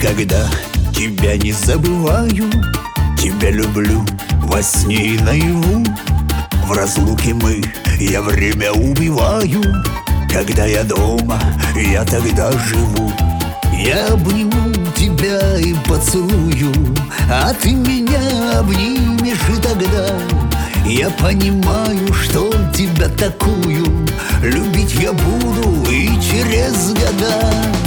никогда тебя не забываю. Тебя люблю во сне и наяву. В разлуке мы, я время убиваю. Когда я дома, я тогда живу. Я обниму тебя и поцелую А ты меня обнимешь и тогда. Я понимаю, что тебя такую Любить я буду и через года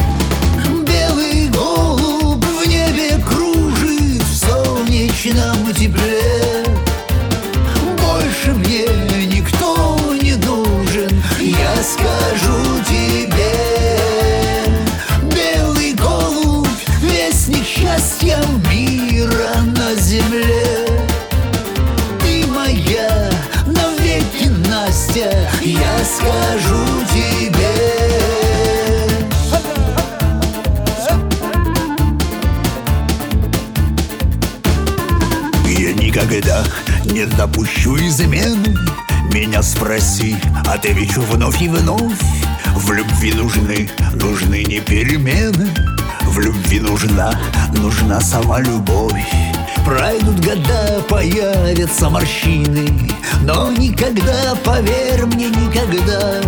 счастья мира на земле. Ты моя навеки Настя Я скажу тебе. Я никогда не допущу измены. Меня спроси, отвечу вновь и вновь. В любви нужны, нужны не перемены В любви нужна, нужна сама любовь. Пройдут года, появятся морщины. Но никогда, поверь мне, никогда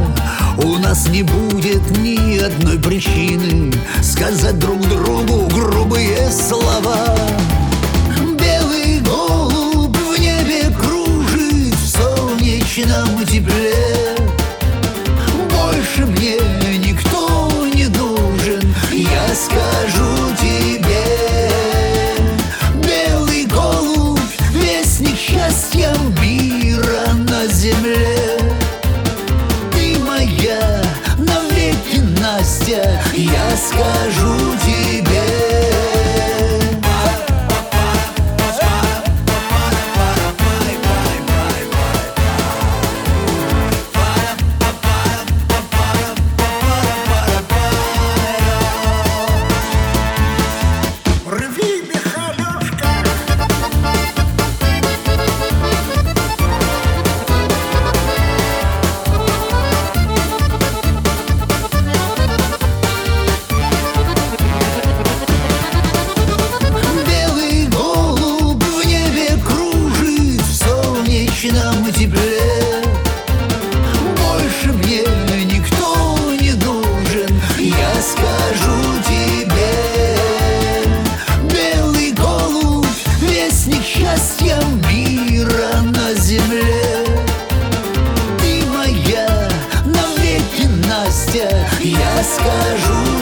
У нас не будет ни одной причины Сказать друг другу грубые слова. Белый голубь в небе кружит В солнечном тепле счастья мира на земле. Ты моя навеки Настя Я скажу тепле Больше мне никто не нужен Я скажу тебе. Белый голубь, вестник счастья мира на земле. Ты моя навеки Настя Я скажу